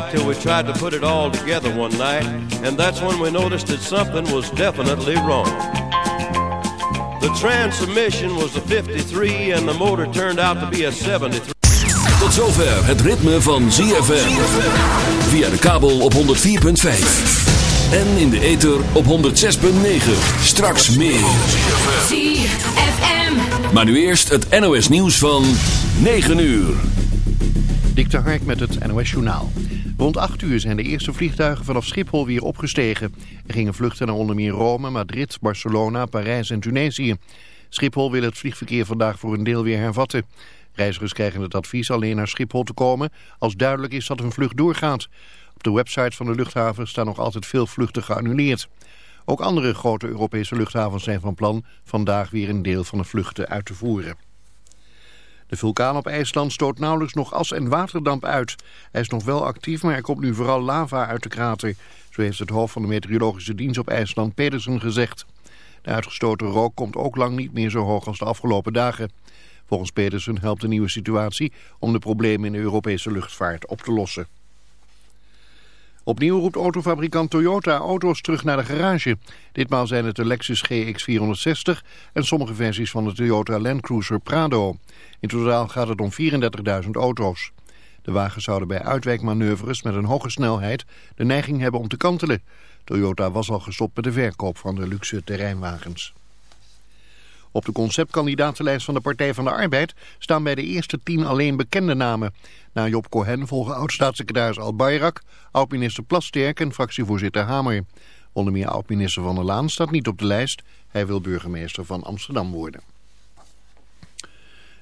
till we tried to put it all together one night, and that's when we noticed that something was definitely wrong. The transmission was a 53 and the motor turned out to be a 73. Tot zover het ritme van ZFM. Via de kabel op 104.5. En in de ether op 106.9. Straks meer. ZFM. Maar nu eerst het NOS nieuws van 9 uur. Dik met het NOS Journaal. Rond 8 uur zijn de eerste vliegtuigen vanaf Schiphol weer opgestegen. Er gingen vluchten naar onder meer Rome, Madrid, Barcelona, Parijs en Tunesië. Schiphol wil het vliegverkeer vandaag voor een deel weer hervatten. Reizigers krijgen het advies alleen naar Schiphol te komen als duidelijk is dat hun vlucht doorgaat. Op de website van de luchthaven staan nog altijd veel vluchten geannuleerd. Ook andere grote Europese luchthavens zijn van plan vandaag weer een deel van de vluchten uit te voeren. De vulkaan op IJsland stoot nauwelijks nog as- en waterdamp uit. Hij is nog wel actief, maar er komt nu vooral lava uit de krater. Zo heeft het hoofd van de meteorologische dienst op IJsland, Pedersen, gezegd. De uitgestoten rook komt ook lang niet meer zo hoog als de afgelopen dagen. Volgens Pedersen helpt de nieuwe situatie om de problemen in de Europese luchtvaart op te lossen. Opnieuw roept autofabrikant Toyota auto's terug naar de garage. Ditmaal zijn het de Lexus GX460 en sommige versies van de Toyota Land Cruiser Prado. In totaal gaat het om 34.000 auto's. De wagens zouden bij uitwijkmanoeuvres met een hoge snelheid de neiging hebben om te kantelen. Toyota was al gestopt met de verkoop van de luxe terreinwagens. Op de conceptkandidatenlijst van de Partij van de Arbeid staan bij de eerste tien alleen bekende namen. Na Job Cohen volgen oud-staatssecretaris Al Bayrak, oud-minister Plasterk en fractievoorzitter Hamer. Onder meer oud-minister Van der Laan staat niet op de lijst. Hij wil burgemeester van Amsterdam worden.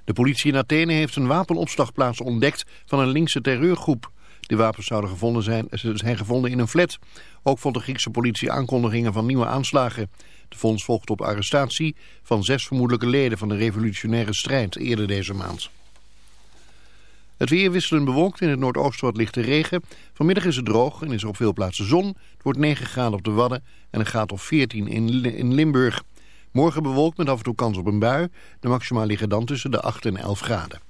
De politie in Athene heeft een wapenopslagplaats ontdekt van een linkse terreurgroep. De wapens zouden gevonden zijn, zijn gevonden in een flat. Ook vond de Griekse politie aankondigingen van nieuwe aanslagen. De fonds volgt op arrestatie van zes vermoedelijke leden van de revolutionaire strijd eerder deze maand. Het weer wisselend bewolkt in het noordoosten wat lichte regen. Vanmiddag is het droog en is er op veel plaatsen zon. Het wordt 9 graden op de Wadden en een graad of 14 in, in Limburg. Morgen bewolkt met af en toe kans op een bui. De maxima liggen dan tussen de 8 en 11 graden.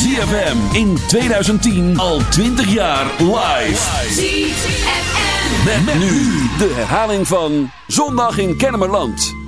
ZFM in 2010 al 20 jaar live. ZFM. Met, met nu de herhaling van Zondag in Kennemerland.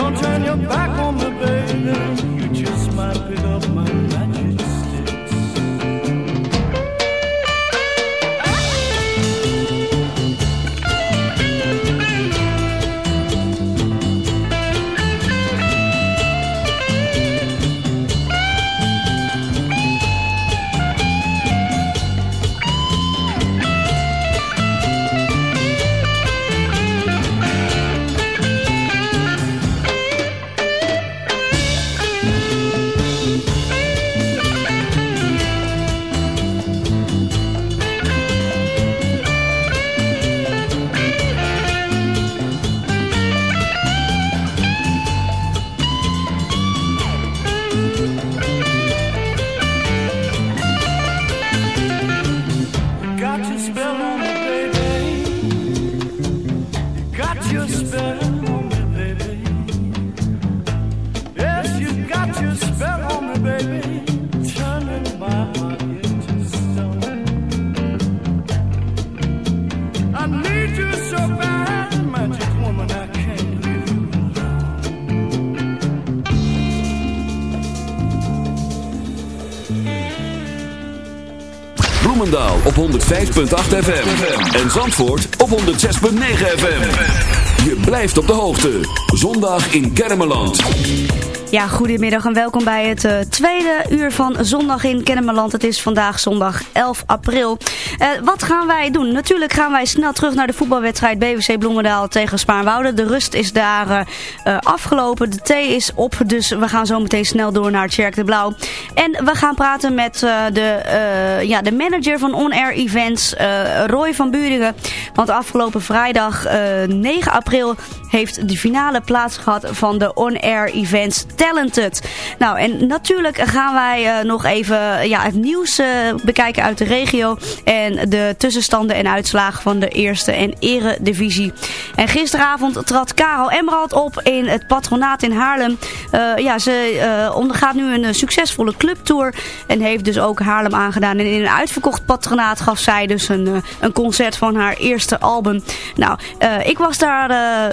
Don't turn your back 105.8 FM. En Zandvoort op 106.9 FM. Je blijft op de hoogte. Zondag in Kermeland. Ja, goedemiddag en welkom bij het eh, tweede uur van Zondag in Kennemerland. Het is vandaag zondag 11 april. Eh, wat gaan wij doen? Natuurlijk gaan wij snel terug naar de voetbalwedstrijd BWC Bloemendaal tegen Spaarnwoude. De rust is daar eh, eh, afgelopen. De thee is op, dus we gaan zo meteen snel door naar Tjerk de Blauw. En we gaan praten met de, ja, de manager van On Air Events, Roy van Buringen. Want afgelopen vrijdag eh, 9 april heeft de finale plaats gehad van de On Air Events Talented. Nou, en natuurlijk gaan wij nog even ja, het nieuws bekijken uit de regio. En de tussenstanden en uitslagen van de eerste en eredivisie. En gisteravond trad Karel Emerald op in het patronaat in Haarlem. Eh, ja, ze eh, ondergaat nu een eh, succesvolle clubtour. En heeft dus ook Haarlem aangedaan. En in een uitverkocht patronaat gaf zij dus een, een concert van haar eerste album. Nou, ik was daar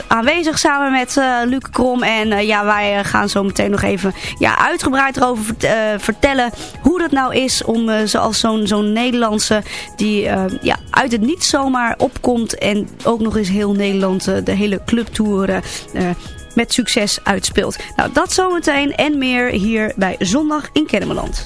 aanwezig samen met Luc Krom. En ja, wij gaan zo meteen nog even ja, uitgebreid erover vert- vertellen hoe dat nou is om zoals zo'n zo'n Nederlandse die eh, ja, uit het niet zomaar opkomt en ook nog eens heel Nederland eh, de hele clubtour eh, met succes uitspeelt. Nou, dat zometeen en meer hier bij Zondag in Kennemerland.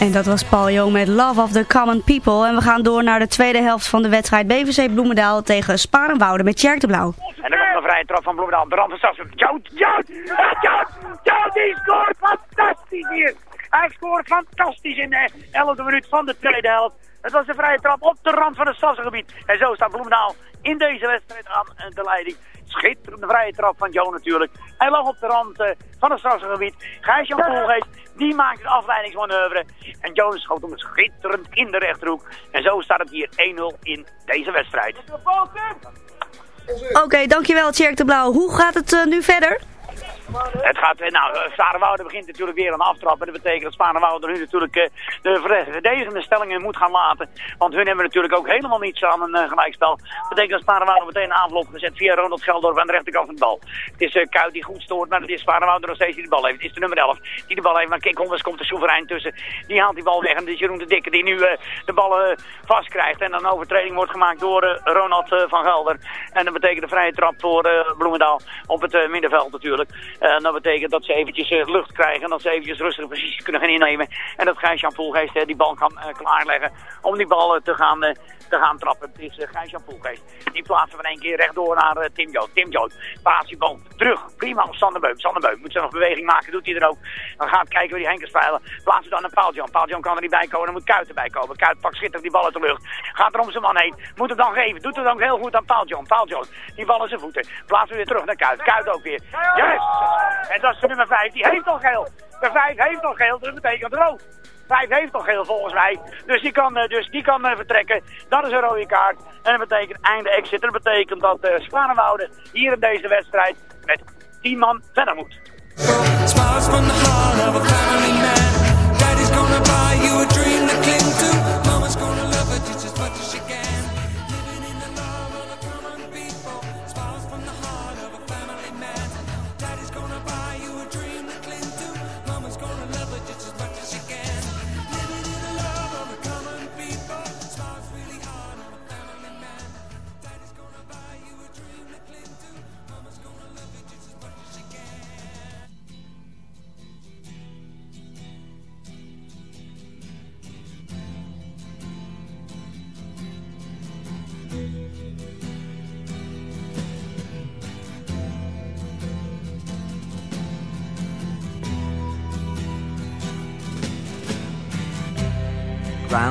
En dat was Paul Jong met Love of the Common People. En we gaan door naar de tweede helft van de wedstrijd BVC Bloemendaal tegen Sparenwouden met Tjerk de Blauw. En dan komt een vrije trap van Bloemendaal. De rand van Stassen. Jout, Jout, Jout, Jout, die scoort fantastisch hier. Hij scoort fantastisch in de 11e minuut van de tweede helft. Het was een vrije trap op de rand van het stadsgebied. En zo staat Bloemendaal in deze wedstrijd aan de leiding. Schitterende vrije trap van Joe natuurlijk. Hij lag op de rand eh, van het stadsgebied. Gijs-Jan Koolgeest, die maakt het afleidingsmanoeuvre. En Jonas schoot hem schitterend in de rechterhoek. En zo staat het hier 1-0 in deze wedstrijd. Oké, dankjewel Tjerk de Blauw. Hoe gaat het eh, nu verder? Het gaat, eh, nou, eh, Sparenwoude begint natuurlijk weer aan aftrappen. Dat betekent dat Sparenwoude nu natuurlijk eh, de verde- verdedigende stellingen moet gaan laten. Want hun hebben natuurlijk ook helemaal niets aan een gelijkspel. Dat betekent dat Sparenwoude meteen een aanval opgezet via Ronald Geldorf aan de rechterkant van de bal. Het is Kuit die goed stoort, maar het is Sparenwoude nog steeds die de bal heeft. Het is de nummer 11 die de bal heeft, maar Kik Honders komt er soeverein tussen. Die haalt die bal weg en het is Jeroen de Dikke die nu de bal vastkrijgt. En dan een overtreding wordt gemaakt door Ronald van Gelder. En dat betekent een vrije trap voor Bloemendaal op het middenveld natuurlijk. Eh, En dat betekent dat ze eventjes eh, lucht krijgen en dat ze eventjes rustige posities kunnen gaan innemen. En dat Gijs-Jan Poelgeest eh, die bal kan eh, klaarleggen om die bal eh, te, gaan, eh, te gaan trappen. Het is uh, Gijs-Jan Poelgeest. Die plaatsen van één keer rechtdoor naar eh, Tim Jood. Tim Jood, paas die bal terug. Prima op Sander Beum. Sander Beum moet ze nog beweging maken, doet hij er ook. Dan gaat kijken waar die Henkers spelen. Plaatsen dan John. Paul John kan er niet bij komen, dan moet Kuit erbij komen. Kuit pakt schitterend die bal uit de lucht. Gaat er om zijn man heen. Moet het dan geven. Doet het dan heel goed aan. Paul John, die bal in zijn voeten. Plaatsen weer terug naar Kuit. Kuit ook weer. Yes! En dat is de nummer 5. Die heeft al geel. De 5 heeft al geel, dus dat betekent rood. 5 heeft al geel volgens mij. Dus die kan, eh, dus die kan eh, vertrekken. Dat is een rode kaart. En dat betekent einde exit. Dat betekent dat uh, hier in deze wedstrijd met 10 man verder moet.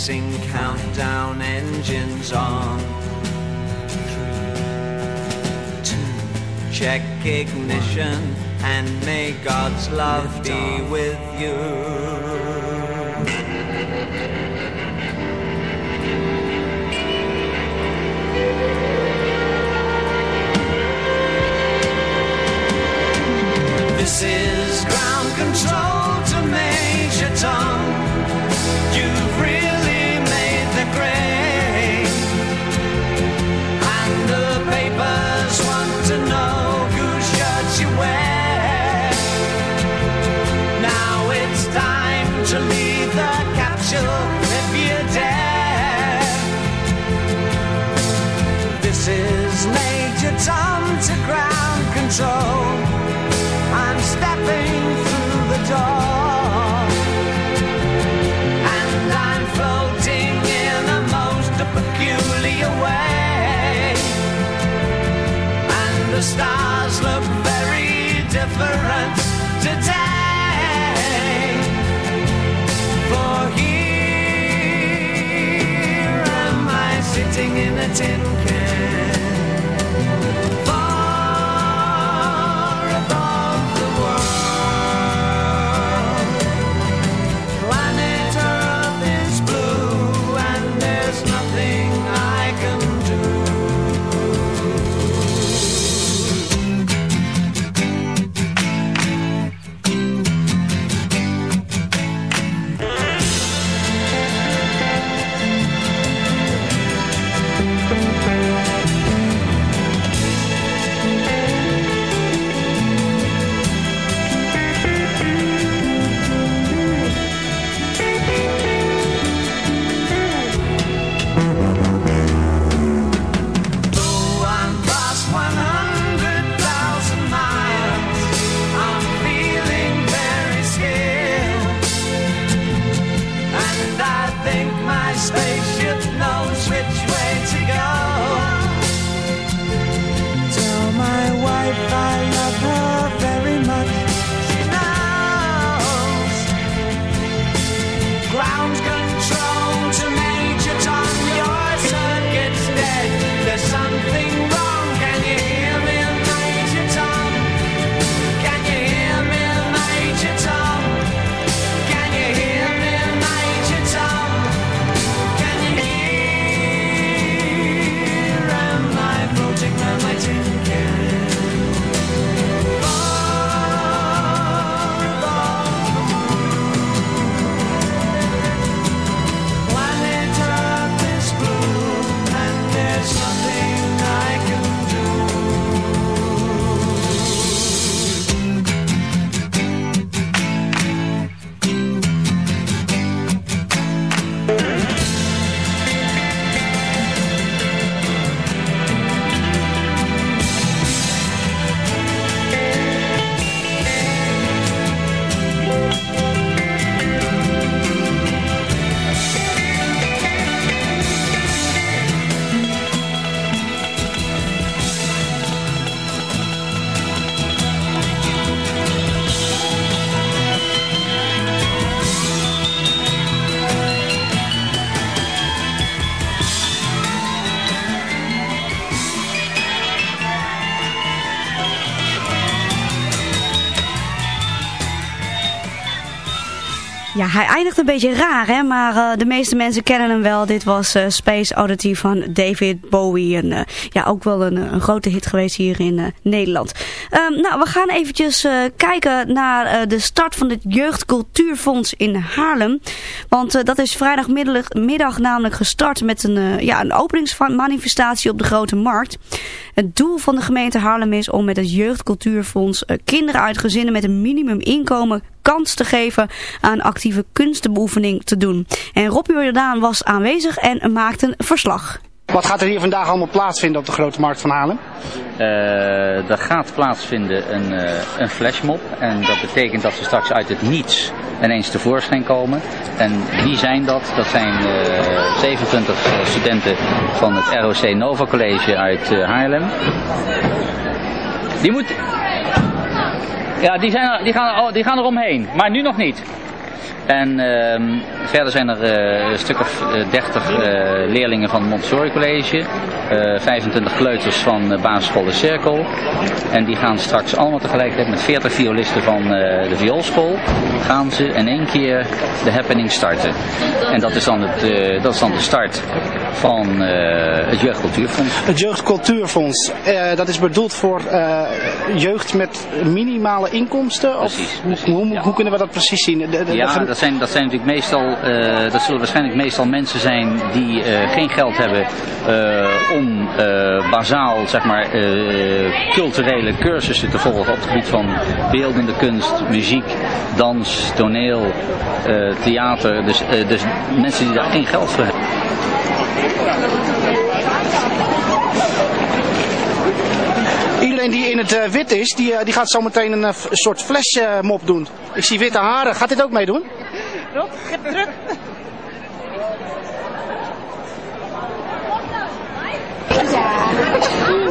Commencing countdown engines on. Three, two, check ignition and may God's love be with you. This is ground control to Major Tom. Major Tom to ground control. I'm stepping through the door. And I'm floating in the most peculiar way. And the stars look very different today. For here am I sitting in a tin can. Eindigt een beetje raar, hè? maar uh, de meeste mensen kennen hem wel. Dit was uh, Space Oddity van David Bowie. En uh, ja, ook wel een, een, grote hit geweest hier in Nederland. Um, nou, we gaan eventjes kijken naar de start van het Jeugdcultuurfonds in Haarlem. Want dat is vrijdagmiddag namelijk gestart met een, ja, een openingsmanifestatie op de Grote Markt. Het doel van de gemeente Haarlem is om met het Jeugdcultuurfonds kinderen uit gezinnen met een minimuminkomen kans te geven aan actieve kunstenbeoefening te doen. En Rob Jordaan was aanwezig en maakte een verslag. Wat gaat er hier vandaag allemaal plaatsvinden op de Grote Markt van Haarlem? Uh, er gaat plaatsvinden een, uh, een flashmob. En dat betekent dat ze straks uit het niets ineens tevoorschijn komen. En wie zijn dat? Dat zijn uh, 27 studenten van het ROC Nova College uit Haarlem. Die moet... Ja, die, zijn, die, gaan, die gaan er omheen, maar nu nog niet. En uh, verder zijn er uh, een stuk of 30 uh, leerlingen van het Montessori College. 25 kleuters van de basisschool De Cirkel. En die gaan straks allemaal tegelijkertijd met 40 violisten van de vioolschool. Gaan ze in één keer de happening starten. En dat is dan, het, dat is dan de start van het Jeugdcultuurfonds. Het Jeugdcultuurfonds, dat is bedoeld voor jeugd met minimale inkomsten? Precies, of, Hoe, hoe, ja. hoe, kunnen we dat precies zien? De, de, ja, dat zijn, dat zijn natuurlijk meestal, dat zullen waarschijnlijk meestal mensen zijn die geen geld hebben om bazaal, zeg maar, culturele cursussen te volgen op het gebied van beeldende kunst, muziek, dans, toneel, theater. Dus, dus mensen die daar geen geld voor hebben. Iedereen die in het uh, wit is, die, uh, die gaat zo meteen een, uh, soort flashmop doen. Ik zie witte haren. Gaat dit ook meedoen? Rob, heb druk. Ja.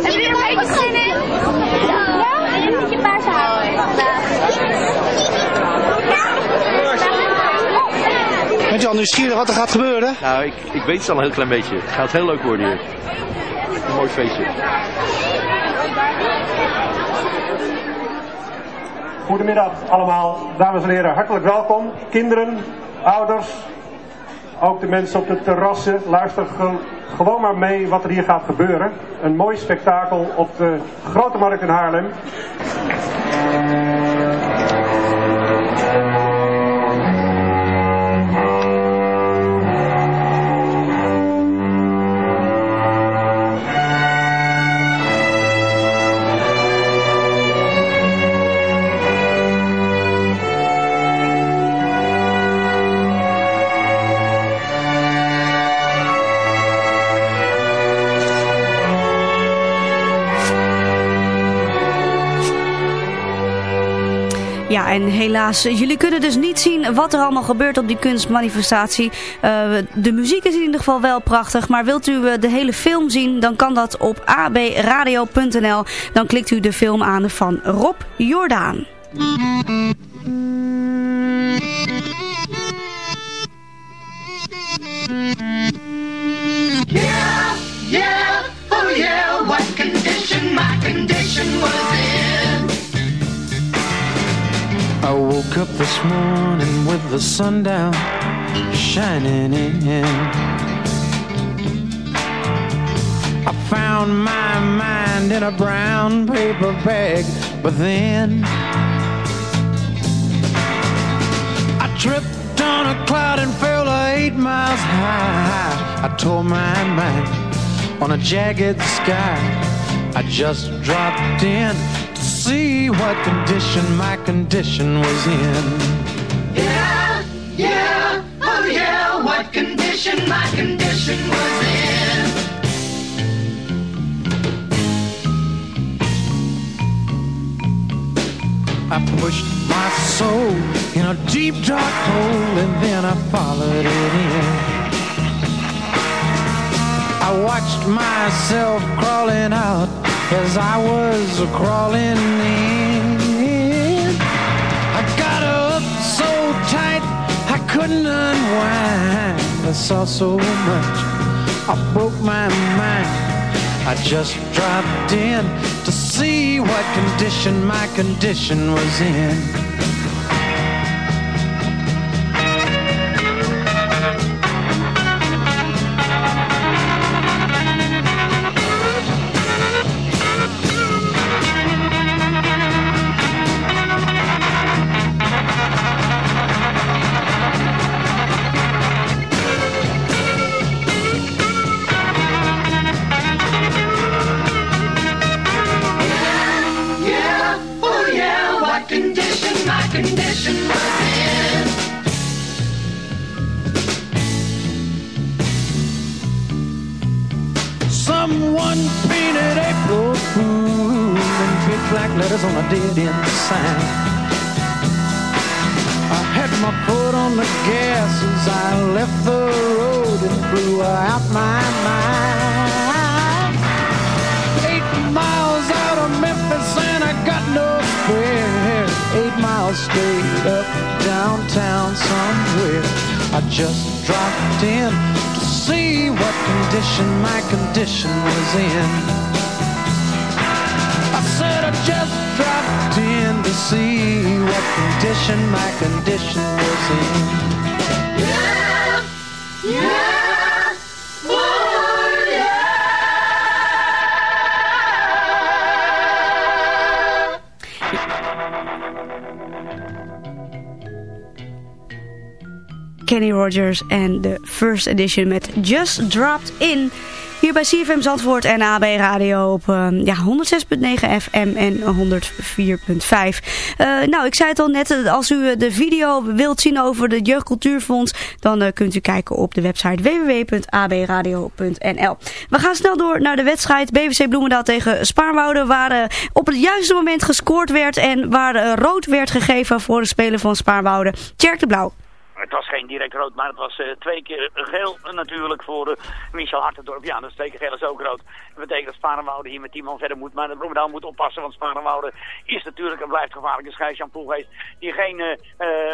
Heb je er een beetje zin in? Ja? En een beetje paars houden. Bent je al nieuwsgierig wat er gaat gebeuren? Nou, ik, ik weet het al een heel klein beetje. Het gaat heel leuk worden hier. Een mooi feestje. Goedemiddag allemaal, dames en heren, hartelijk welkom. Kinderen, ouders, ook de mensen op de terrassen. Luister ge gewoon maar mee wat er hier gaat gebeuren. Een mooi spektakel op de Grote Markt in Haarlem. En helaas, jullie kunnen dus niet zien wat er allemaal gebeurt op die kunstmanifestatie. Uh, de muziek is in ieder geval wel prachtig, maar wilt u uh, de hele film zien, dan kan dat op abradio.nl. Dan klikt u de film aan van Rob Jordaan. Morning with the sun down shining in. I found my mind in a brown paper bag, but then I tripped on a cloud and fell eight miles high. I tore my mind on a jagged sky. I just dropped in see what condition my condition was in. Yeah, yeah, oh yeah, what condition my condition was in. I pushed my soul in a deep dark hole and then I followed it in. I watched myself crawling out as I was crawling in. I got up so tight I couldn't unwind. I saw so much, I broke my mind. I just dropped in to see what condition my condition was in. Condition my condition was in. I said I just dropped in to see what condition my condition was in. Rogers en de First Edition met Just Dropped In. Hier bij CFM Zandvoort en AB Radio op uh, ja, 106.9 FM en 104.5. Uh, nou, ik zei het al net, eh, als u de video wilt zien over het Jeugdcultuurfonds, dan kunt u kijken op de website www.abradio.nl. We gaan snel door naar de wedstrijd BVC Bloemendaal tegen Spaarwouden, waar op het juiste moment gescoord werd en waar rood werd gegeven voor de speler van Spaarwouden, Tjerk de Blauw. Het was geen direct rood, maar het was uh, twee keer geel natuurlijk voor uh, Michel Hartendorp. Ja, dat is twee keer geel is ook rood. Betekent dat Sparenwoude hier met 10 man verder moet. Maar de Bloemendaal moet oppassen, want Sparenwoude is natuurlijk en blijft gevaarlijk. Jan Poelgeest die geen, uh,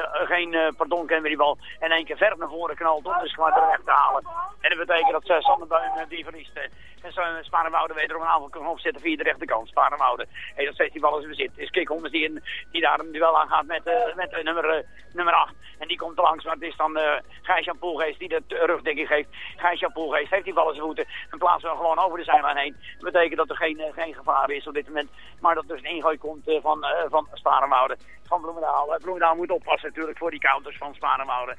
geen pardon kent met die bal. En één keer ver naar voren knalt om dus gewoon weg te halen. En dat betekent dat uh, Sander Buin die verliest. en Sparenwoude wederom een aanval kan opzetten via de rechterkant. Sparenwoude heeft nog steeds die bal in bezit. Is Kikhommers die, in, die daar een duel aangaat met, met nummer, nummer 8. En die komt langs, maar het is dan uh, Gijs-Jan die de rugdekking geeft. Gijs-Jan heeft die bal in zijn voeten en plaatsen we gewoon over de zijlijn Dat betekent dat er geen, uh, geen gevaar is op dit moment, maar dat dus een ingooi komt uh, van, van Sparenwouden. Van Bloemendaal. Bloemendaal moet oppassen natuurlijk voor die counters van Sparenwouden.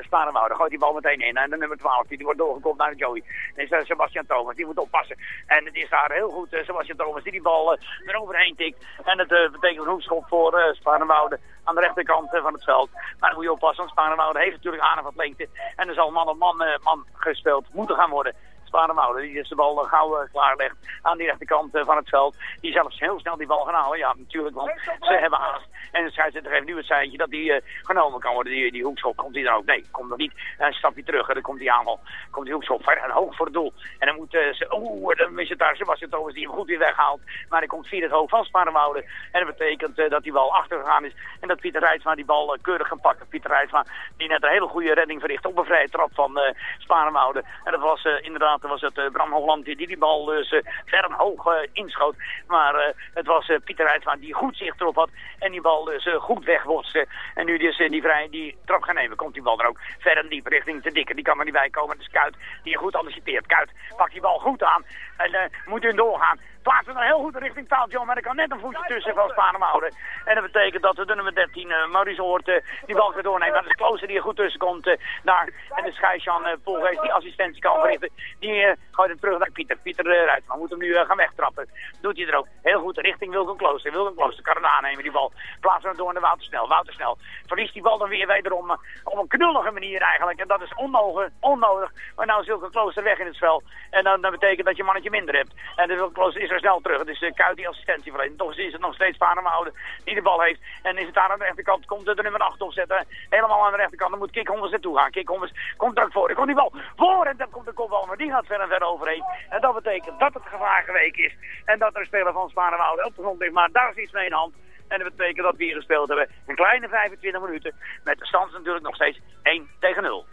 Sparenwouden gooit die bal meteen in. En de nummer 12, die, wordt doorgekomen naar Joey. Dat is Sebastian Thomas, die moet oppassen. En het is daar heel goed Sebastian Thomas die die bal eroverheen tikt. En dat betekent een hoekschop voor Sparenwouden aan de rechterkant van het veld. Maar dan moet je oppassen, want heeft natuurlijk wat lengte. En er zal man op man, man gespeeld moeten gaan worden. Sparenwouden, die is de bal gauw uh, klaarlegt aan die rechterkant van het veld. Die zelfs heel snel die bal gaan halen. Ja, natuurlijk, want ze hebben haast. En de scheidsrechter geeft nu het seintje dat die genomen kan worden. Die, die hoekschop komt hij dan ook. Nee, komt nog niet. En een stapje terug en dan komt die aanval. Komt die hoekschop ver en hoog voor het doel. En dan moet ze, oeh, dan is het daar Sebastian Thomas die hem goed weer weghaalt. Maar hij komt via het hoofd van Sparenwouden. En dat betekent dat die bal achtergegaan is. En dat Pieter Rijtsma die bal keurig kan pakken. Pieter Rijtsma die net een hele goede redding verricht op een vrije trap van uh, Sparenwouden. En dat was uh, inderdaad was het uh, Bram Holland die die bal dus ver en hoog inschoot. Maar het was Pieter Rijtsma die goed zicht erop had. En die bal dus goed wegwotste. En nu dus die vrij die trap gaan nemen. Komt die bal er ook ver en diep richting te dikke. Die kan er niet bij komen. Het is Kuit die goed anticipeert. Kuit pakt die bal goed aan. En moet nu doorgaan plaatsen dan heel goed richting taal John, maar er kan net een voetje tussen van Spanem houden. En dat betekent dat de nummer 13, uh, Maurice Hoort, uh, die bal gaat doornemen. Maar de Klooster die er goed tussen komt uh, daar. En de Schijsjan uh, die assistentie kan verrichten. Die gooit hem terug naar Pieter. Pieter uh, Ruitman moet hem nu gaan wegtrappen. Doet hij er ook heel goed richting Wilken Klooster. Wilken Klooster kan hem aannemen, die bal. Plaatsen hem door naar Wouter Snel. Wouter Snel verliest die bal dan weer wederom op een knullige manier eigenlijk. En dat is onnodig. onnodig. Maar nou is Wilken Klooster weg in het spel. En dan, dan betekent dat je mannetje minder hebt. En de Wilken Klooster is er snel terug. Het is uh, die assistentie verleent. Toch is het nog steeds Panemoude die de bal heeft. En is het daar aan de rechterkant, komt er de nummer 8 opzetten. Helemaal aan de rechterkant, dan moet Kik Hommers naartoe gaan. Kik Hommers komt er ook voor. Er komt die bal voor en dan komt de kopbal, maar die gaat ver en ver overheen. En dat betekent dat het gevaar geweken is. En dat er een speler van Sparenwoude op de grond ligt. Maar daar is iets mee in hand. En dat betekent dat we hier gespeeld hebben. Een kleine 25 minuten. Met de stand natuurlijk nog steeds 1 tegen 0.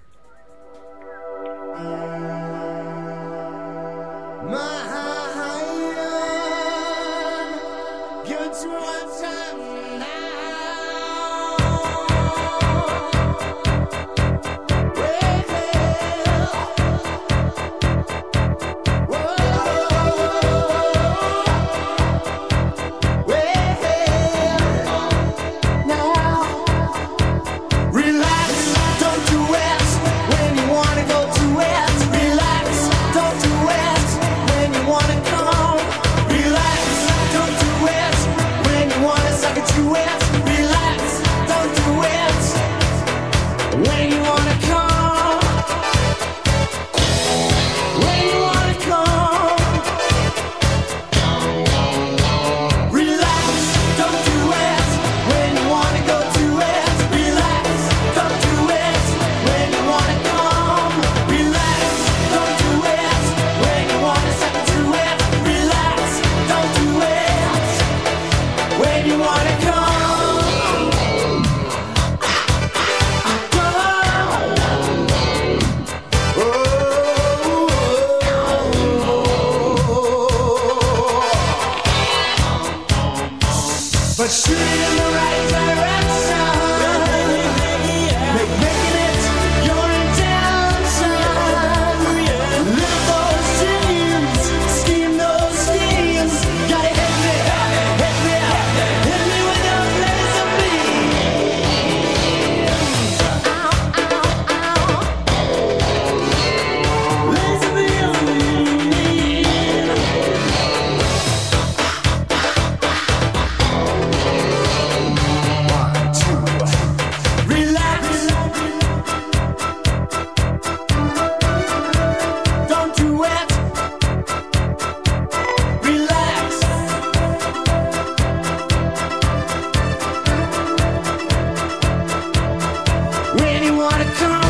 Good to one I wanna come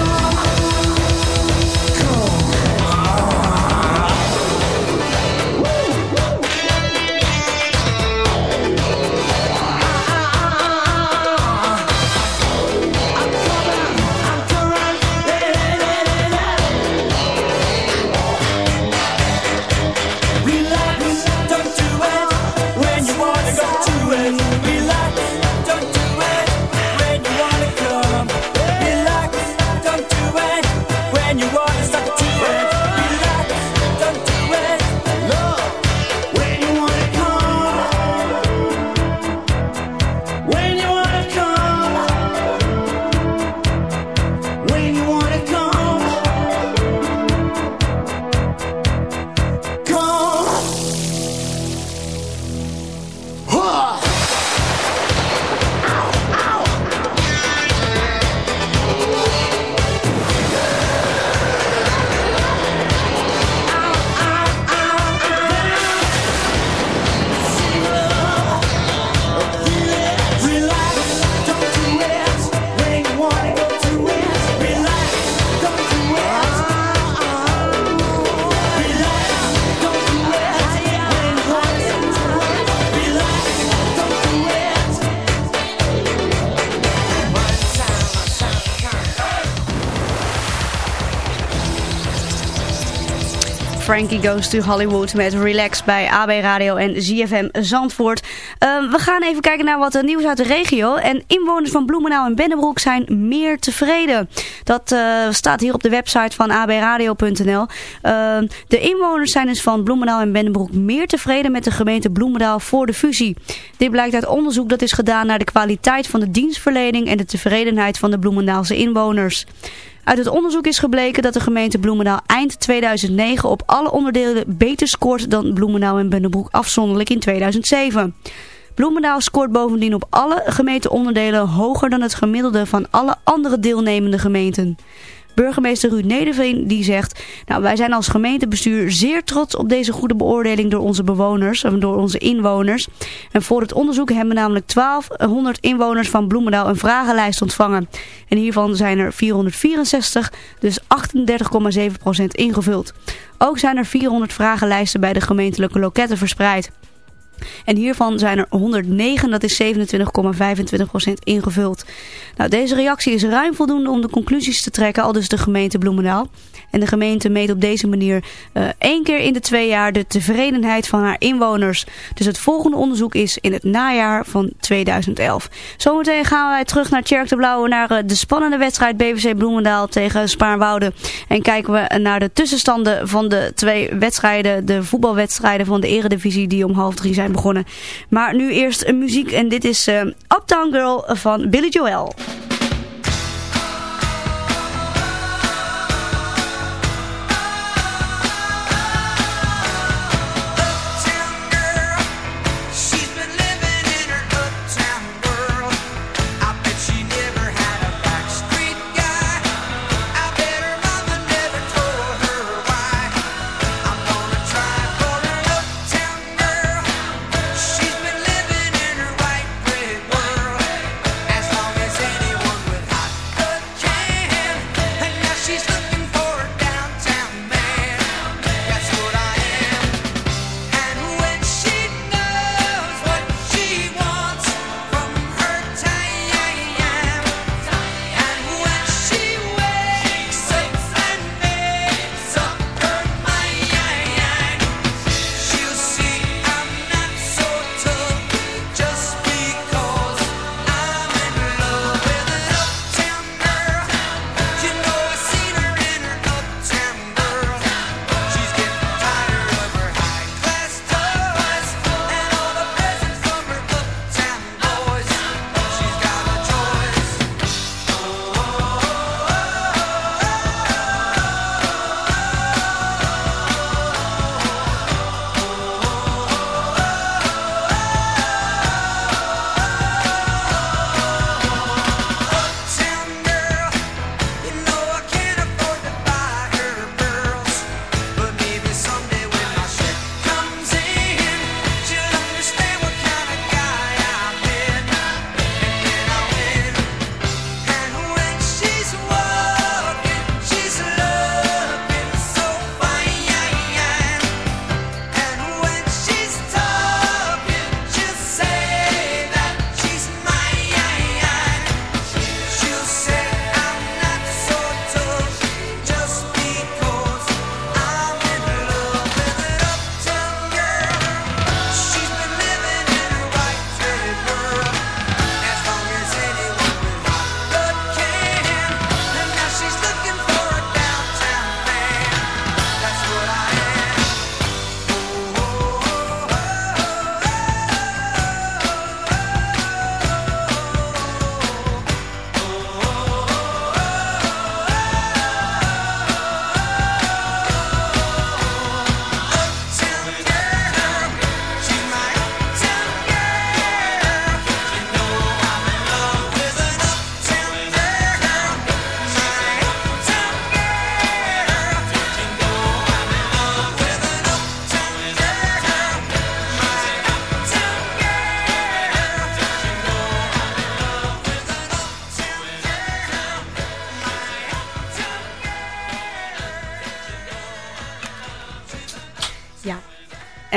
Frankie Goes to Hollywood met Relax bij AB Radio en ZFM Zandvoort. Ehm, we gaan even kijken naar wat nieuws uit de regio. En inwoners van Bloemendaal en Bennebroek zijn meer tevreden. Dat eh, staat hier op de website van abradio.nl. Ehm, de inwoners zijn dus van Bloemendaal en Bennebroek meer tevreden met de gemeente Bloemendaal voor de fusie. Dit blijkt uit onderzoek dat is gedaan naar de kwaliteit van de dienstverlening en de tevredenheid van de Bloemendaalse inwoners. Uit het onderzoek is gebleken dat de gemeente Bloemendaal eind 2009 op alle onderdelen beter scoort dan Bloemendaal en Bennebroek afzonderlijk in 2007. Bloemendaal scoort bovendien op alle gemeenteonderdelen hoger dan het gemiddelde van alle andere deelnemende gemeenten. Burgemeester Ruud Nederveen die zegt, nou wij zijn als gemeentebestuur zeer trots op deze goede beoordeling door onze bewoners, en door onze inwoners. En voor het onderzoek hebben namelijk 1200 inwoners van Bloemendaal een vragenlijst ontvangen. En hiervan zijn er 464, dus 38,7% ingevuld. Ook zijn er 400 vragenlijsten bij de gemeentelijke loketten verspreid. En hiervan zijn er 109, dat is 27,25% ingevuld. Nou, deze reactie is ruim voldoende om de conclusies te trekken, al dus de gemeente Bloemendaal. En de gemeente meet op deze manier uh, één keer in de twee jaar de tevredenheid van haar inwoners. Dus het volgende onderzoek is in het najaar van 2011. Zometeen gaan wij terug naar Tjerk de Blauwe, naar uh, de spannende wedstrijd BVC Bloemendaal tegen Spaarnwoude. En kijken we naar de tussenstanden van de twee wedstrijden, de voetbalwedstrijden van de eredivisie die om half drie zijn begonnen. Maar nu eerst muziek en dit is uh, Uptown Girl van Billy Joel.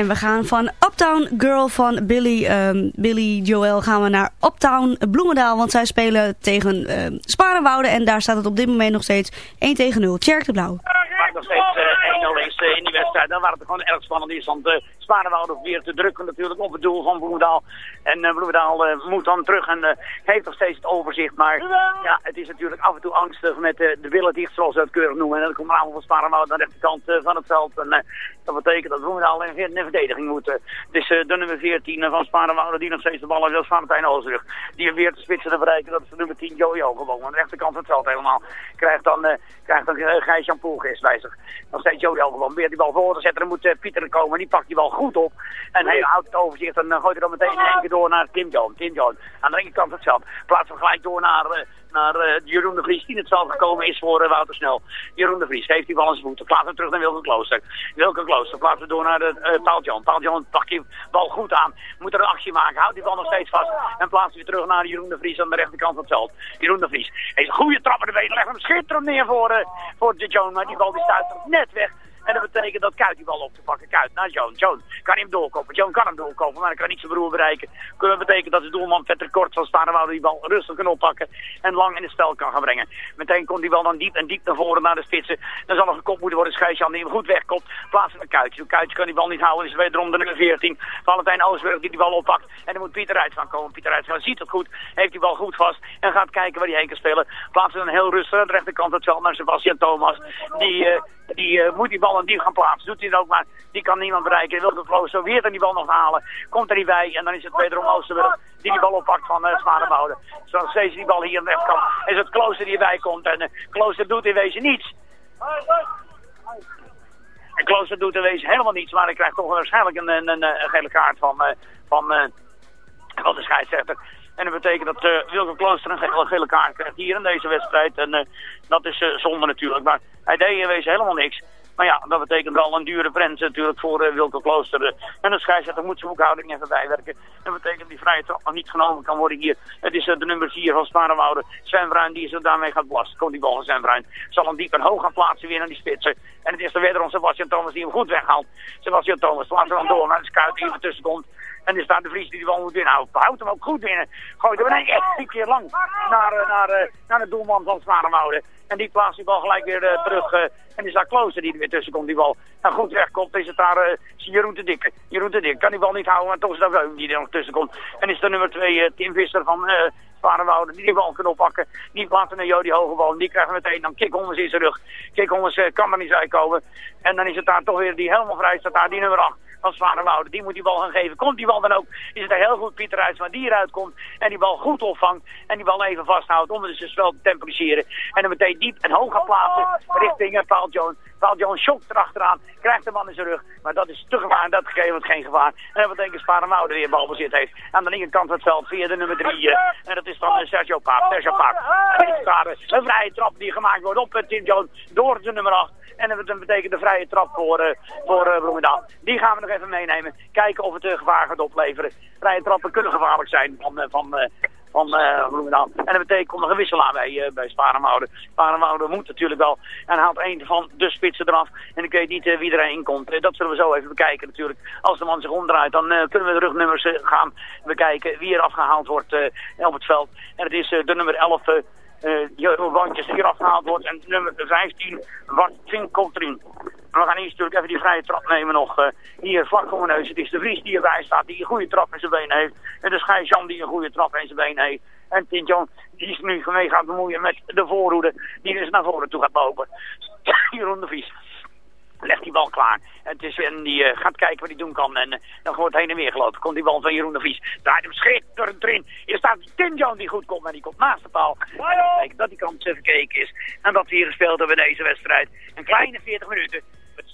En we gaan van Uptown Girl van Billy, ehm, Billy Joel gaan we naar Uptown Bloemendaal. Want zij spelen tegen uh, Sparenwouden. En daar staat het op dit moment nog steeds 1 tegen 0. Tjerk de Blauw. nog steeds uh, 1-0 is uh, in die wedstrijd. Dan waar het gewoon erg spannend is. Want uh, Sparenwouden weer te drukken natuurlijk op het doel van Bloemendaal. En uh, Bloemendaal moet dan terug en heeft nog steeds het overzicht. Maar ja, het is natuurlijk af en toe angstig met de billen dicht, zoals we het keurig noemen. En dan komt er allemaal van Sparenwouden aan de rechterkant van het veld. En dat betekent dat Bloemendaal in de verdediging moet. Uh, het is uh, de nummer 14 van Sparenwouden die nog steeds de bal heeft. Dat is Valentijn Oosterug. Die weer te spitsen te bereiken. Dat is de nummer 10 Jojo gewoon. Aan de rechterkant van het veld helemaal. Krijgt dan, uh, krijgt dan Gijs-Jan Poelgeest bij zich. Nog steeds Jojo gewoon. Weer die bal voor te zetten. Dan moet Pieter komen. Die pakt die bal goed op. En hij houdt het overzicht en gooit hij dan meteen in één keer door naar Tim John. Tim John. Aan de linkerkant van het veld. Plaatst hem gelijk door naar... naar uh, Jeroen de Vries, die in het veld gekomen is voor uh, Wouter Snel. Jeroen de Vries heeft die bal in zijn voeten. Hem terug naar Wilke Klooster. Wilke Klooster plaatst hem door naar de, uh, Paaltjan. Paaltjan pakt die bal goed aan. Moet er een actie maken. Houdt die bal nog steeds vast. En plaatst weer terug naar Jeroen de Vries aan de rechterkant van het veld. Jeroen de Vries heeft een goede trap in de hem schitterend neer voor, voor de Joan. Maar die bal die er net weg. En dat betekent dat Kuit die bal op te pakken. Kuit naar Joan. Joan kan hem doorkopen. Joan kan hem doorkopen, maar hij kan niet zijn broer bereiken. Dat betekent dat de doelman Vetter Kort van Sparenwoude die bal rustig kan oppakken. En lang in het spel kan gaan brengen. Meteen komt die bal dan diep en diep naar voren naar de spitsen. Dan zal er gekopt moeten worden. Schijsjan die hem goed wegkomt. Plaatsen naar Kuitje. Kuitje kan die bal niet houden. Is wederom de nummer 14. Valentijn Oosberg die die bal oppakt. En dan moet Pieter uit van komen. Pieter uit ziet het goed. Heeft die bal goed vast. En gaat kijken waar hij heen kan spelen. Plaatsen dan heel rustig aan de rechterkant het veld naar Sebastian Thomas. Die... Uh, die uh, moet die bal aan diep gaan plaatsen. Doet hij dan ook, maar die kan niemand bereiken. Wil de Klooster weer dan die bal nog halen. Komt er niet bij en dan is het wederom Oosterburg die die bal oppakt van uh, Zwaardenbouwde. Zoals steeds die bal hier aan de rechterkant. Is het Klooster die erbij komt en uh, Klooster doet in wezen niets. En Klooster doet in wezen helemaal niets, maar hij krijgt toch waarschijnlijk een, een, een, gele kaart van, uh, van, van de scheidsrechter. En dat betekent dat uh, Wilke Klooster een gele, gele kaart krijgt hier in deze wedstrijd. En uh, dat is uh, zonde natuurlijk. Maar hij deed in wezen helemaal niks. Maar ja, dat betekent wel een dure prent natuurlijk voor Wilke Klooster. En de scheidsrechter moet zijn boekhouding even bijwerken. Dat betekent die trap nog niet genomen kan worden hier. Het is de nummer 4 van Sparenwoude. Sven Bruin die ze daarmee gaat belasten. Komt die bal van Sven Bruin. Zal hem diep en hoog gaan plaatsen weer naar die spitsen. En het is er wederom Sebastian Thomas die hem goed weghaalt. Sebastian Thomas plaatst hem dan door naar de scout die er tussen komt. En er staat de Vries die die bal moet inhouden. Houdt hem ook goed binnen. Gooit hem echt een keer lang naar, uh, naar, uh, naar de doelman van Sparenwoude. En die plaatst die bal gelijk weer uh, terug. En is daar Klooster die er weer tussen komt. Die bal nou, goed wegkomt. Is het daar uh, Jeroen te Dikke. Jeroen te Dikke kan die bal niet houden. Maar toch is dat Weum die er nog tussen komt. En is de nummer 2 uh, Tim Visser van uh. Die die bal kan oppakken. Die plaatsen naar Jody Hogebal. En die krijgt meteen dan Kikhommers in zijn rug. Kikhommers kan er niet uitkomen. En dan is het daar toch weer die helemaal vrij staat daar. Die nummer 8 van Zwaardenwoude. Die moet die bal gaan geven. Komt die bal dan ook, is het er heel goed Pieter Uitsma die eruit komt. En die bal goed opvangt. En die bal even vasthoudt om dus wel te temporiseren. En dan meteen diep en hoog gaan plaatsen richting uh, Paul Jones. Paul Jones schokt erachteraan. Krijgt de man in zijn rug. Maar dat is te gevaar. Dat geeft geen gevaar. En dat betekent Sparenwoude weer balbezit heeft. Aan de linkerkant van het veld via de nummer 3. Uh, en dat is dan uh, Sergio Paap. Sergio Paap. En een vrije trap die gemaakt wordt op Tim Jones door de nummer 8. En dat betekent de vrije trap voor, uh, voor uh, Bloemendaal. Die gaan we nog even meenemen. Kijken of het uh, gevaar gaat opleveren. Vrije trappen kunnen gevaarlijk zijn van, van, van uh. En dat betekent komt nog een wissel aan bij, uh, bij Sparenwoude. Sparenwoude moet natuurlijk wel. En haalt een van de spitsen eraf. En ik weet niet uh, wie erin komt. Dat zullen we zo even bekijken natuurlijk. Als de man zich omdraait, dan kunnen we de rugnummers gaan bekijken. Wie er afgehaald wordt op het veld. En het is de nummer 11... Uh, uh, bandjes hier afgehaald wordt. En nummer 15, Bart Vinkeltrin. We gaan eerst natuurlijk even die vrije trap nemen nog. Uh, hier vlak voor mijn neus. Het is de Vries die erbij staat, die een goede trap in zijn been heeft. En de Schijs-Jan die een goede trap in zijn been heeft. En Tint-Jan die is nu mee gaat bemoeien met de voorhoede. Die dus naar voren toe gaat lopen. Jeroen de Vries legt die bal klaar. Het is, en die uh, gaat kijken wat hij doen kan. En uh, dan wordt heen en weer gelopen. Komt die bal van Jeroen de Vries. Draait hem schitterend erin. Hier staat Tinjan die goed komt. Maar die komt naast de paal. Dat betekent dat die kant even gekeken is. En dat hier gespeeld hebben deze wedstrijd. Een kleine 40 minuten.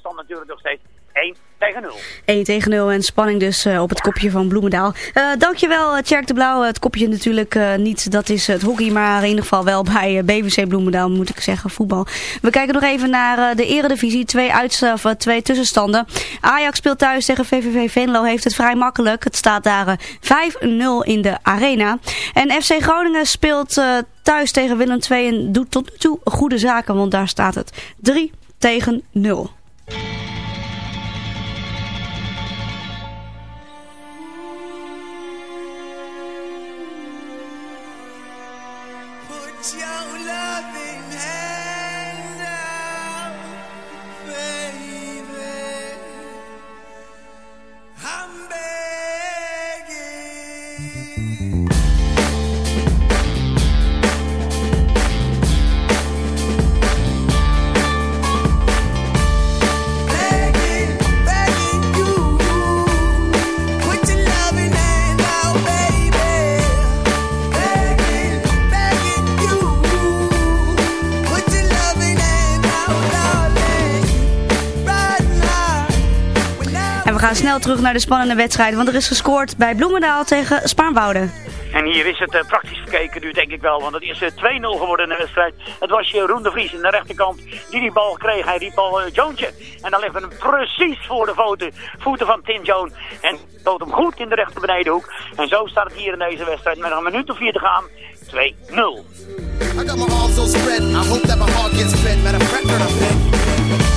Stand natuurlijk nog steeds 1 tegen 0. 1 tegen 0 en spanning dus uh, op het kopje van Bloemendaal. Uh, dankjewel uh, Tjerk de Blauw. Het kopje natuurlijk niet, dat is het hockey, maar in ieder geval wel bij BVC Bloemendaal moet ik zeggen, voetbal. We kijken nog even naar de eredivisie. Twee, uitslag, twee tussenstanden. Ajax speelt thuis tegen VVV Venlo, heeft het vrij makkelijk. Het staat daar 5-0 in de arena. En FC Groningen speelt thuis tegen Willem II en doet tot nu toe goede zaken, want daar staat het 3 tegen 0. terug naar de spannende wedstrijd, want er is gescoord bij Bloemendaal tegen Spaarnwoude. En hier is het eh, praktisch gekeken nu denk ik wel, want het is eh, 2-0 geworden in de wedstrijd. Het was Jeroen de Vries in de rechterkant die die bal kreeg. Hij riep al eh, Joontje en dan ligt hem precies voor de voeten, voeten van Tim Jones. En dood hem goed in de rechter benedenhoek. En zo staat het hier in deze wedstrijd met een minuut of vier te gaan. 2-0. I got my arms so spread, I hope that my heart gets fed, matter of fact,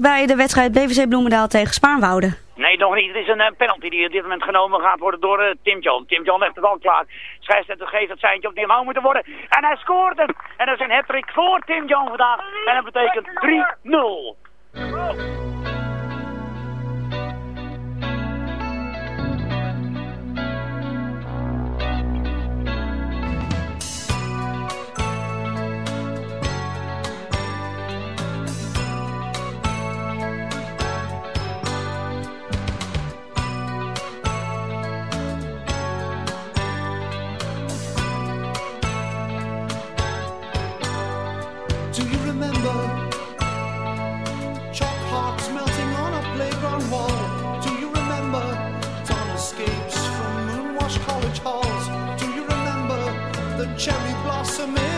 bij de wedstrijd BVC Bloemendaal tegen Spaarnwoude? Nee, nog niet. Het is een eh, penalty die op dit moment genomen gaat worden door eh, Tim John. Tim John heeft het al klaar. Scheidsrechter geeft het seintje op die omhoog moeten worden. En hij scoort hem. En dat is een hat voor Tim John vandaag. En dat betekent 3-0. me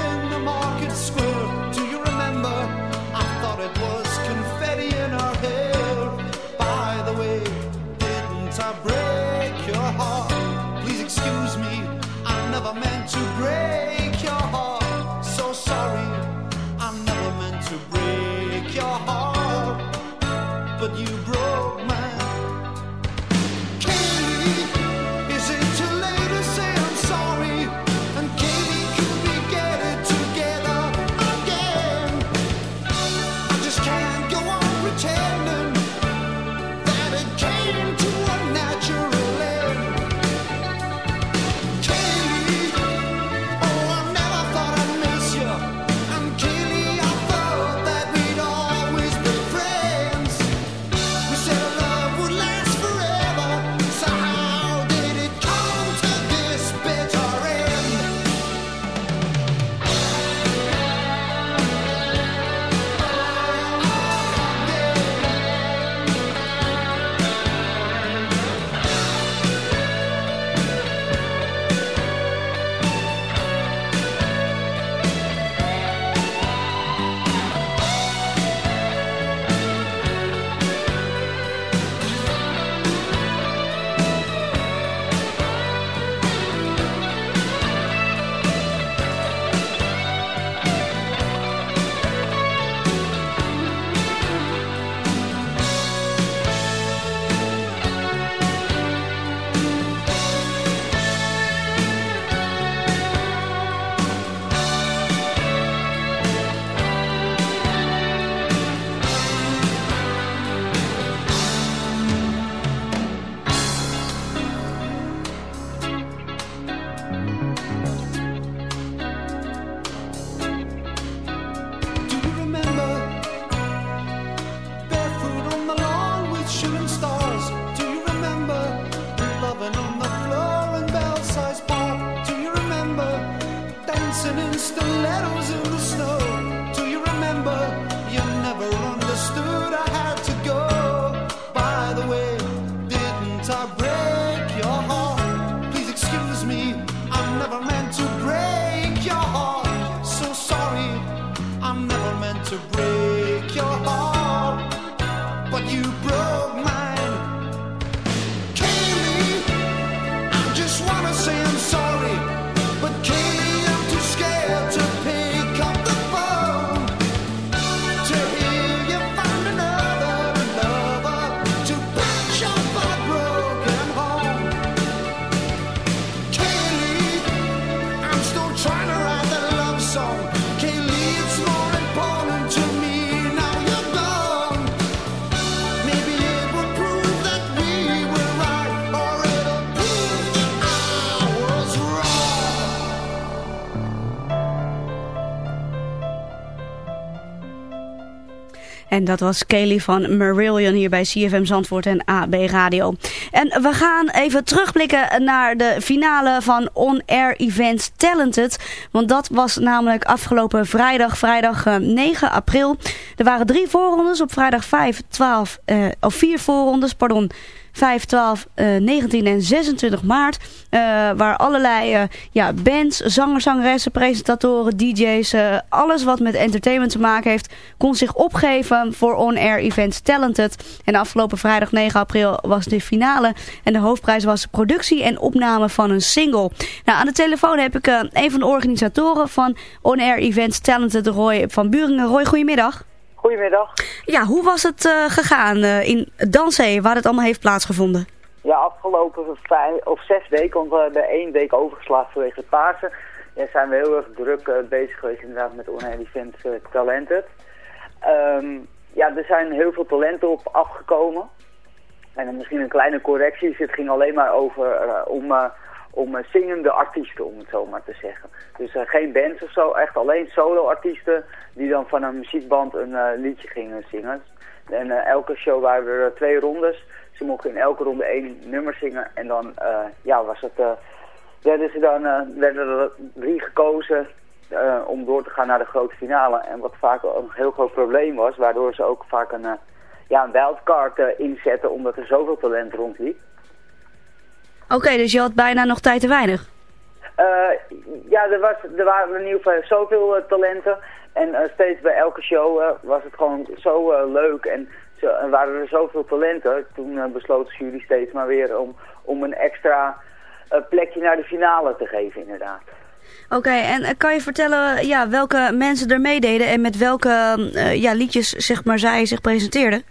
En dat was Kelly van Marillion hier bij CFM Zandvoort en AB Radio. En we gaan even terugblikken naar de finale van On Air Events Talented. Want dat was namelijk afgelopen vrijdag, vrijdag eh, 9 april. Er waren drie voorrondes op vrijdag 5, 12, eh, of vier voorrondes, pardon. 5, 12, eh, 19 en 26 maart. eh, waar allerlei eh, ja, bands, zangers, zangeressen, presentatoren, DJ's, eh, alles wat met entertainment te maken heeft, kon zich opgeven voor on-air events Talented. En afgelopen vrijdag 9 april was de finale. En de hoofdprijs was productie en opname van een single. Nou, aan de telefoon heb ik een van de organisatoren van on-air events Talented, Roy van Buringen. Roy, goedemiddag. Goedemiddag. Ja, hoe was het eh, gegaan eh, in Danzee, waar het allemaal heeft plaatsgevonden? Ja, afgelopen vijf of zes weken, want we hebben één week overgeslagen vanwege het Pasen. Ja, zijn we heel erg druk eh, bezig geweest inderdaad met Events eh, Talented. Ehm, ja, er zijn heel veel talenten op afgekomen. En dan misschien een kleine correctie. Het ging alleen maar over om, om eh, zingende artiesten, om het zo maar te zeggen. Dus eh, geen bands of zo, echt alleen solo-artiesten die dan van een muziekband een eh, liedje gingen zingen. En elke show waren er twee rondes. Ze mochten in elke ronde één nummer zingen. En dan ja, was het, werden, ze dan, werden er drie gekozen om door te gaan naar de grote finale. En wat vaak een heel groot probleem was, waardoor ze ook vaak een, eh, ja, een wildcard inzetten omdat er zoveel talent rondliep. Oké, dus je had bijna nog tijd te weinig. Eh, ja, er, was, er waren in ieder geval zoveel eh, talenten. En eh, steeds bij elke show was het gewoon zo leuk. En, zo, en waren er zoveel talenten. Toen eh, besloten jullie steeds maar weer om, om een extra plekje naar de finale te geven, inderdaad. Oké, en kan je vertellen ja, welke mensen er meededen en met welke ja, liedjes zeg maar, zij zich presenteerden?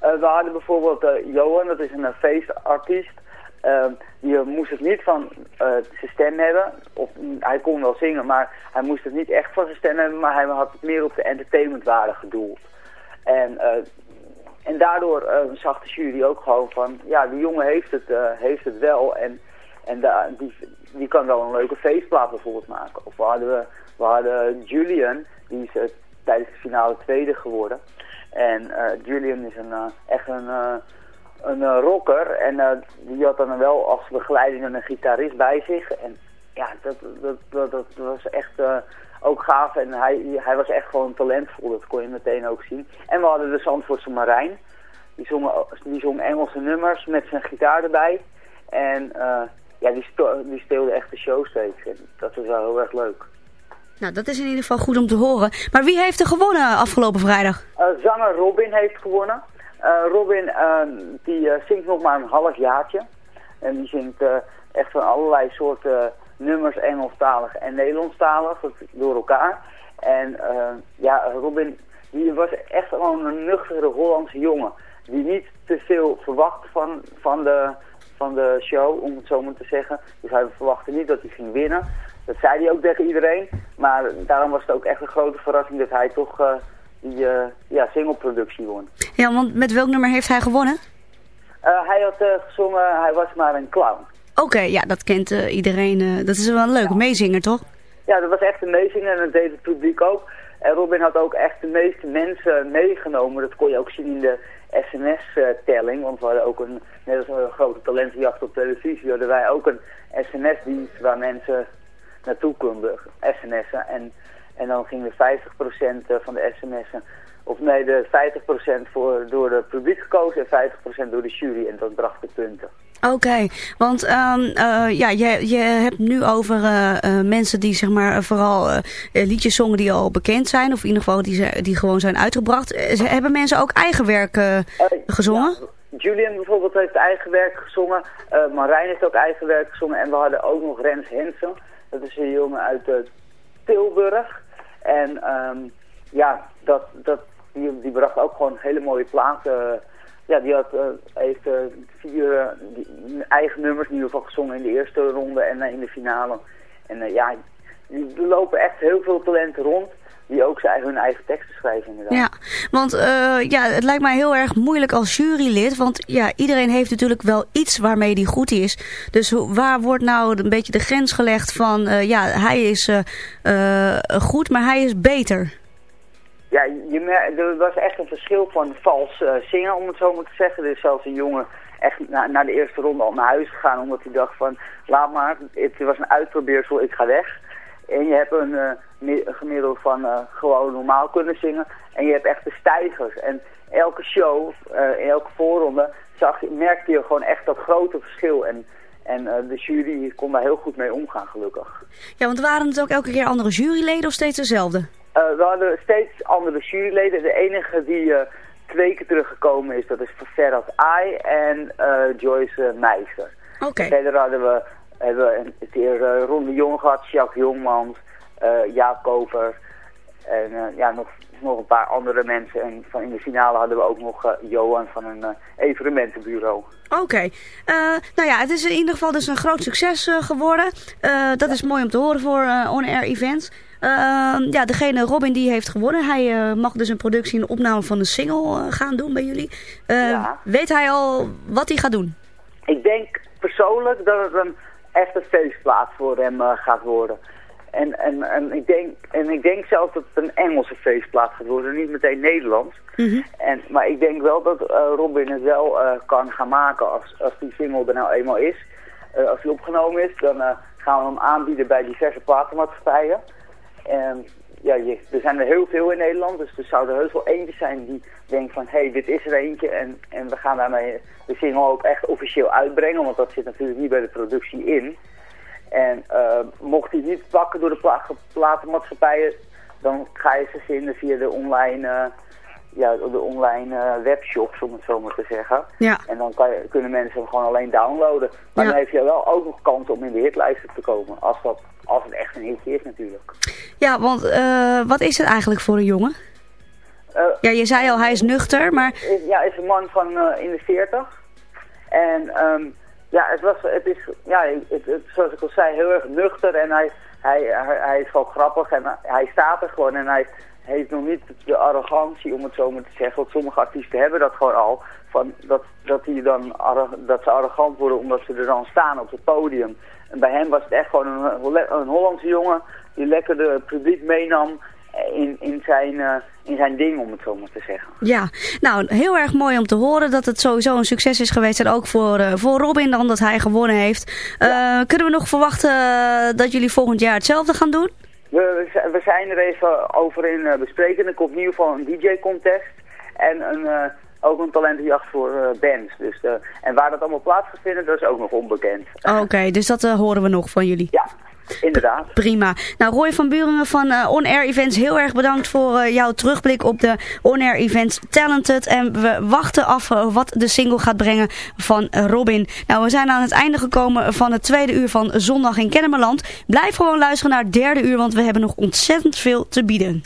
We hadden bijvoorbeeld Johan, dat is een feestartiest. Eh, die eh, moest het niet van eh, zijn stem hebben. Of, hij kon wel zingen, maar hij moest het niet echt van zijn stem hebben. Maar hij had het meer op de entertainmentwaarde gedoeld. En, eh, en daardoor eh, zag de jury ook gewoon van... Ja, die jongen heeft het, heeft het wel. En, en die, die kan wel een leuke feestplaat bijvoorbeeld maken. Of we hadden, we hadden Julian, die is tijdens de finale tweede geworden. En Julian is een, echt een, een eh, rocker. En eh, die had dan wel als begeleiding een gitarist bij zich. En ja, dat, dat, dat, dat was echt eh, ook gaaf. En hij, hij was echt gewoon talentvol, dat kon je meteen ook zien. En we hadden de Zandvoortse Marijn. Die zong, die zong Engelse nummers met zijn gitaar erbij. En ja, die, die speelde echt de show steeds. En dat was wel heel erg leuk. Nou, dat is in ieder geval goed om te horen. Maar wie heeft er gewonnen afgelopen vrijdag? Zanger Robin heeft gewonnen. Eh, Robin eh, die eh, zingt nog maar een half jaartje. En die zingt eh, echt van allerlei soorten nummers, Engelstalig en Nederlandstalig, door elkaar. En ja, Robin die was echt gewoon een nuchtere Hollandse jongen. Die niet te veel verwacht van, van, de, van de show, om het zo maar te zeggen. Dus hij verwachtte niet dat hij ging winnen. Dat zei hij ook tegen iedereen. Maar daarom was het ook echt een grote verrassing dat hij toch die eh, ja, singleproductie won. Ja, want met welk nummer heeft hij gewonnen? Eh, hij had eh, gezongen, hij was maar een clown. Oké, ja, dat kent iedereen. dat is wel een leuke meezinger, toch? Ja, dat was echt amazing en dat deed het publiek ook. En Robin had ook echt de meeste mensen meegenomen. Dat kon je ook zien in de sms-telling. Want we hadden ook een, net als een grote talentenjacht op televisie, hadden wij ook een sms-dienst waar mensen naartoe konden sms'en. En, en dan ging de 50% van de sms'en, of nee, de 50% voor, door het publiek gekozen en 50% door de jury. En dat bracht de punten. Oké, want ehm, eh, ja, je, je hebt nu over eh, eh, mensen die zeg maar eh, vooral eh, eh, liedjes zongen die al bekend zijn. Of in ieder geval die, ze- die gewoon zijn uitgebracht. Eh, ze- hebben mensen ook eigen werk eh, gezongen? Julian bijvoorbeeld heeft eigen werk gezongen. eh Marijn heeft ook eigen werk gezongen. En we hadden ook nog Rens Hensen. Dat is een jongen uit eh, Tilburg. En ehm, ja, dat, dat, die, die bracht ook gewoon hele mooie platen. Ja, die had, eh, heeft eh, vier die- eigen nummers in ieder geval gezongen in de eerste ronde en in de finale. En eh, ja, er lopen echt heel veel talenten rond. Die ook zijn hun eigen teksten schrijven inderdaad. Ja, want eh, ja, het lijkt mij heel erg moeilijk als jurylid. Want ja, iedereen heeft natuurlijk wel iets waarmee die goed is. Dus waar wordt nou een beetje de grens gelegd van... eh, ja, hij is eh, goed, maar hij is beter. Ja, je er was echt een verschil van vals zingen, om het zo maar te zeggen. Er is zelfs een jongen echt na, na de eerste ronde al naar huis gegaan, omdat hij dacht van, laat maar, het was een uitprobeersel, ik ga weg. En je hebt een, eh, gemiddelde van eh, gewoon normaal kunnen zingen. En je hebt echt de stijgers. En elke show, eh, in elke voorronde, zag, je- merkte je gewoon echt dat grote verschil. En, en eh, de jury kon daar heel goed mee omgaan, gelukkig. Ja, want waren het ook elke keer andere juryleden of steeds dezelfde? Eh, we hadden steeds andere juryleden. De enige die eh, twee keer teruggekomen is, dat is Ferhat Ai en eh, Joyce Meister. Oké. Verder hadden we, hebben we een keer eh, Ron de Jong gehad, Jacques Jongmans, eh Jaap Koper en eh, ja, nog, nog een paar andere mensen. En van in de finale hadden we ook nog eh, Johan van een eh, evenementenbureau. Oké. Eh, nou ja, het is in ieder geval dus een groot succes eh, geworden. Eh, dat is mooi om te horen voor eh, on-air events. Eh, ja, degene Robin die heeft gewonnen. Hij eh, mag dus een productie en opname van een single eh, gaan doen bij jullie. Eh, Weet hij al wat hij gaat doen? Ik denk persoonlijk dat het een echte feestplaats voor hem eh, gaat worden. En, en, en, ik denk, en ik denk zelfs dat het een Engelse feestplaats gaat worden, niet meteen Nederlands. En, maar ik denk wel dat eh, Robin het wel eh, kan gaan maken als, als die single er nou eenmaal is. Eh, als die opgenomen is, dan gaan we hem aanbieden bij diverse platenmaatschappijen. En ja, je, er zijn er heel veel in Nederland, dus er zou er heus wel eentje zijn die denkt van, hé, hey, dit is er eentje en, en we gaan daarmee de single ook echt officieel uitbrengen, want dat zit natuurlijk niet bij de productie in. En eh, mocht hij niet pakken door de pla platenmaatschappijen, dan ga je ze vinden via de online, eh, ja, de online eh, webshops, om het zo maar te zeggen. Ja. En dan kan je, kunnen mensen hem gewoon alleen downloaden. Maar Ja. dan heb je wel ook nog kans om in de hitlijsten te komen, als, dat, als het echt een hitje is natuurlijk. Ja, want eh, wat is het eigenlijk voor een jongen? Ja, je zei al, hij is nuchter, maar... ja, is een man van in de 40. En ehm, ja, het was, het is, ja, het, het- zoals ik al zei, heel erg nuchter. En hij, hij, hij, is gewoon grappig en hij staat er gewoon. En hij heeft nog niet de arrogantie, om het zo maar te zeggen. Want sommige artiesten hebben dat gewoon al. Van dat, dat, die dan, dat ze arrogant worden omdat ze er dan staan op het podium. En bij hem was het echt gewoon een, een Hollandse jongen die lekker de publiek meenam in, in, zijn, eh, in zijn ding, om het zo maar te zeggen. Ja, nou heel erg mooi om te horen dat het sowieso een succes is geweest. En ook voor, eh, voor Robin dan dat hij gewonnen heeft. Eh, Kunnen we nog verwachten eh, dat jullie volgend jaar hetzelfde gaan doen? We, we zi- we zijn er even over in eh, bespreken. Er komt in ieder geval een DJ-contest en een, eh, ook een talentenjacht voor eh, bands. Dus, eh, en waar dat allemaal plaats gaat vinden, dat is ook nog onbekend. Oké, dus dat eh, horen we nog van jullie. Ja, inderdaad. Prima. Nou, Roy van Buringen van eh, On Air Events, heel erg bedankt voor eh, jouw terugblik op de On Air Events Talented. En we wachten af eh, wat de single gaat brengen van Robin. Nou, we zijn aan het einde gekomen van het tweede uur van Zondag in Kennemerland. Blijf gewoon luisteren naar het derde uur, want we hebben nog ontzettend veel te bieden.